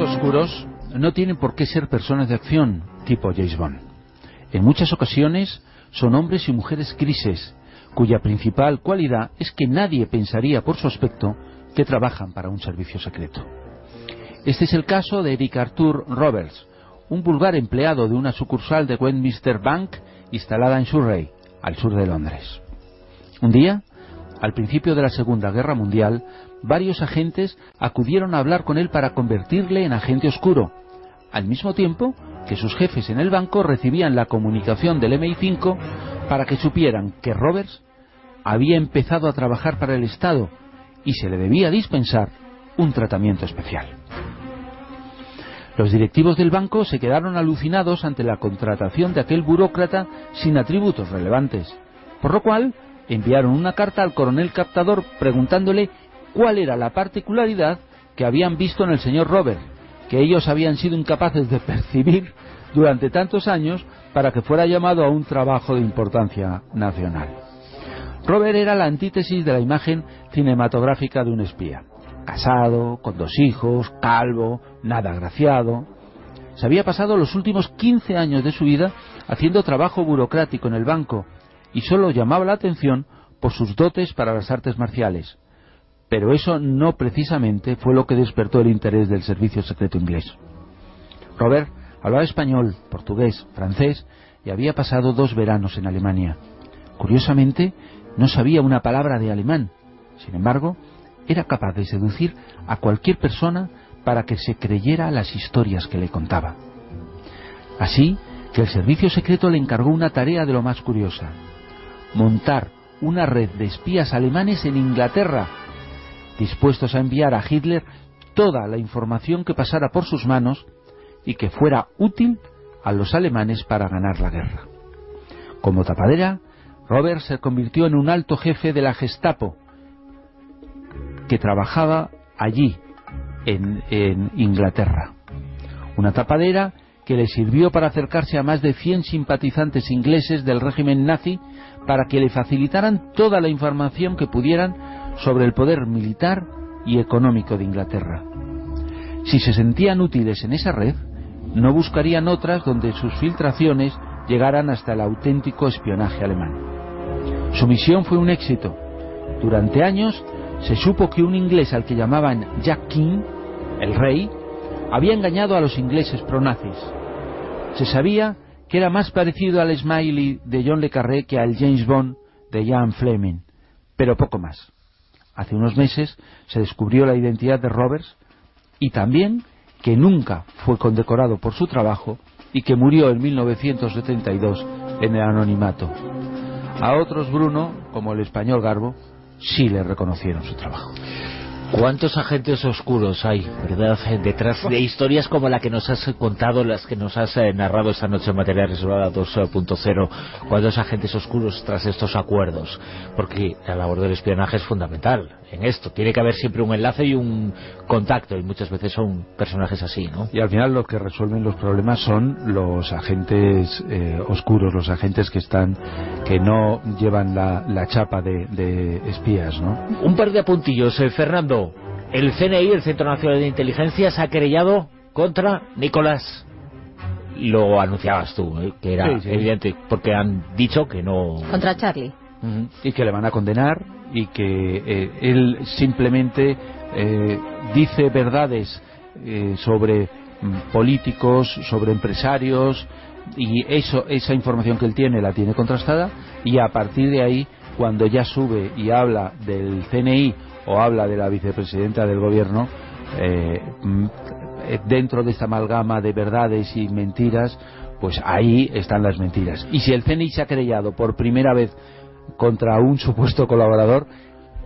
oscuros no tienen por qué ser personas de acción, tipo James Bond. En muchas ocasiones son hombres y mujeres grises, cuya principal cualidad es que nadie pensaría por su aspecto que trabajan para un servicio secreto. Este es el caso de Eric Arthur Roberts, un vulgar empleado de una sucursal de Westminster Bank instalada en Surrey, al sur de Londres. Un día, al principio de la Segunda Guerra Mundial, varios agentes acudieron a hablar con él para convertirle en agente oscuro, al mismo tiempo que sus jefes en el banco recibían la comunicación del MI5 para que supieran que Roberts había empezado a trabajar para el Estado y se le debía dispensar un tratamiento especial. Los directivos del banco se quedaron alucinados ante la contratación de aquel burócrata sin atributos relevantes, por lo cual enviaron una carta al coronel captador preguntándole cuál era la particularidad que habían visto en el señor Robert, que ellos habían sido incapaces de percibir durante tantos años para que fuera llamado a un trabajo de importancia nacional. Robert era la antítesis de la imagen cinematográfica de un espía. Casado, con dos hijos, calvo, nada agraciado. Se había pasado los últimos 15 años de su vida haciendo trabajo burocrático en el banco y solo llamaba la atención por sus dotes para las artes marciales. Pero eso no precisamente fue lo que despertó el interés del servicio secreto inglés. Robert hablaba español, portugués, francés y había pasado dos veranos en Alemania. Curiosamente, no sabía una palabra de alemán. Sin embargo, era capaz de seducir a cualquier persona para que se creyera las historias que le contaba. Así que el servicio secreto le encargó una tarea de lo más curiosa. Montar una red de espías alemanes en Inglaterra dispuestos a enviar a Hitler toda la información que pasara por sus manos y que fuera útil a los alemanes para ganar la guerra. Como tapadera, Robert se convirtió en un alto jefe de la Gestapo, que trabajaba allí, en, Inglaterra. Una tapadera que le sirvió para acercarse a más de 100 simpatizantes ingleses del régimen nazi para que le facilitaran toda la información que pudieran sobre el poder militar y económico de Inglaterra. Si se sentían útiles en esa red, no buscarían otras donde sus filtraciones llegaran hasta el auténtico espionaje alemán. Su misión fue un éxito. Durante años se supo que un inglés al que llamaban Jack King, el rey, había engañado a los ingleses pronazis. Se sabía que era más parecido al Smiley de John le Carré que al James Bond de Ian Fleming, pero poco más. Hace unos meses se descubrió la identidad de Roberts y también que nunca fue condecorado por su trabajo y que murió en 1972 en el anonimato. A otros, Bruno, como el español Garbo, sí le reconocieron su trabajo. ¿Cuántos agentes oscuros hay, verdad, detrás de historias como la que nos has contado, las que nos has eh, narrado esta noche en Materia Reservada 2.0? ¿Cuántos agentes oscuros tras estos acuerdos? Porque la labor del espionaje es fundamental en esto. Tiene que haber siempre un enlace y un contacto, y muchas veces son personajes así, ¿no? Y al final lo que resuelven los problemas son los agentes eh, oscuros, los agentes que están, que no llevan la, chapa de, espías, ¿no? Un par de apuntillos, eh, Fernando el CNI, el Centro Nacional de Inteligencia, se ha querellado contra Nicolás. Lo anunciabas tú, ¿eh? que era evidente, porque han dicho que no... Contra Charlie. Y que le van a condenar y que eh, él simplemente eh, dice verdades sobre mm, políticos, sobre empresarios y eso esa información que él tiene la tiene contrastada y a partir de ahí cuando ya sube y habla del CNI o habla de la vicepresidenta del gobierno eh, mm, dentro de esta amalgama de verdades y mentiras pues ahí están las mentiras. Y si el CNI se ha querellado por primera vez contra un supuesto colaborador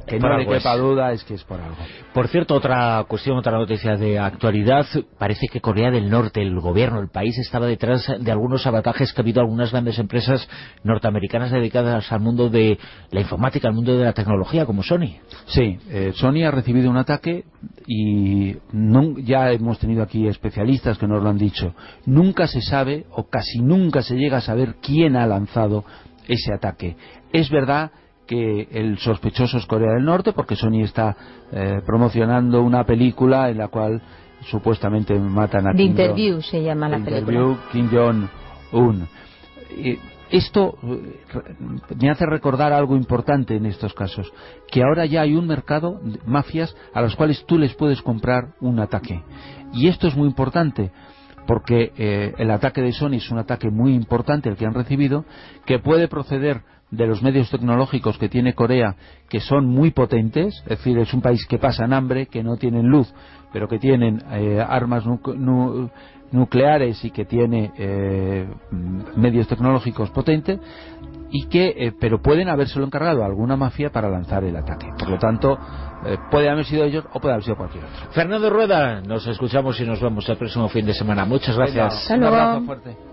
que no le quepa duda es que es por algo. Por cierto, otra cuestión, otra noticia de actualidad, parece que Corea del Norte, el gobierno, el país, estaba detrás de algunos sabotajes que ha habido algunas grandes empresas norteamericanas dedicadas al mundo de la informática, al mundo de la tecnología, como Sony. Sí, eh, Sony ha recibido un ataque y no, ya hemos tenido aquí especialistas que nos lo han dicho. Nunca se sabe, o casi nunca se llega a saber quién ha lanzado ese ataque. Es verdad que el sospechoso es Corea del Norte porque Sony está eh, promocionando una película en la cual supuestamente matan a The Kim Interview Jong- se llama la película. Interview, Kim Jong-un. Esto eh, me hace recordar algo importante en estos casos, que ahora ya hay un mercado de mafias a las cuales tú les puedes comprar un ataque. Y esto es muy importante, porque eh, el ataque de Sony es un ataque muy importante el que han recibido, que puede proceder de los medios tecnológicos que tiene Corea, que son muy potentes, es decir, es un país que pasan hambre, que no tienen luz, pero que tienen eh, armas nu- nucleares y que tiene eh, medios tecnológicos potentes, y que eh, pero pueden habérselo encargado a alguna mafia para lanzar el ataque. Por lo tanto, eh, puede haber sido ellos o puede haber sido cualquier otro. Fernando Rueda, nos escuchamos y nos vemos el próximo fin de semana. Muchas gracias. Hasta Un abrazo fuerte.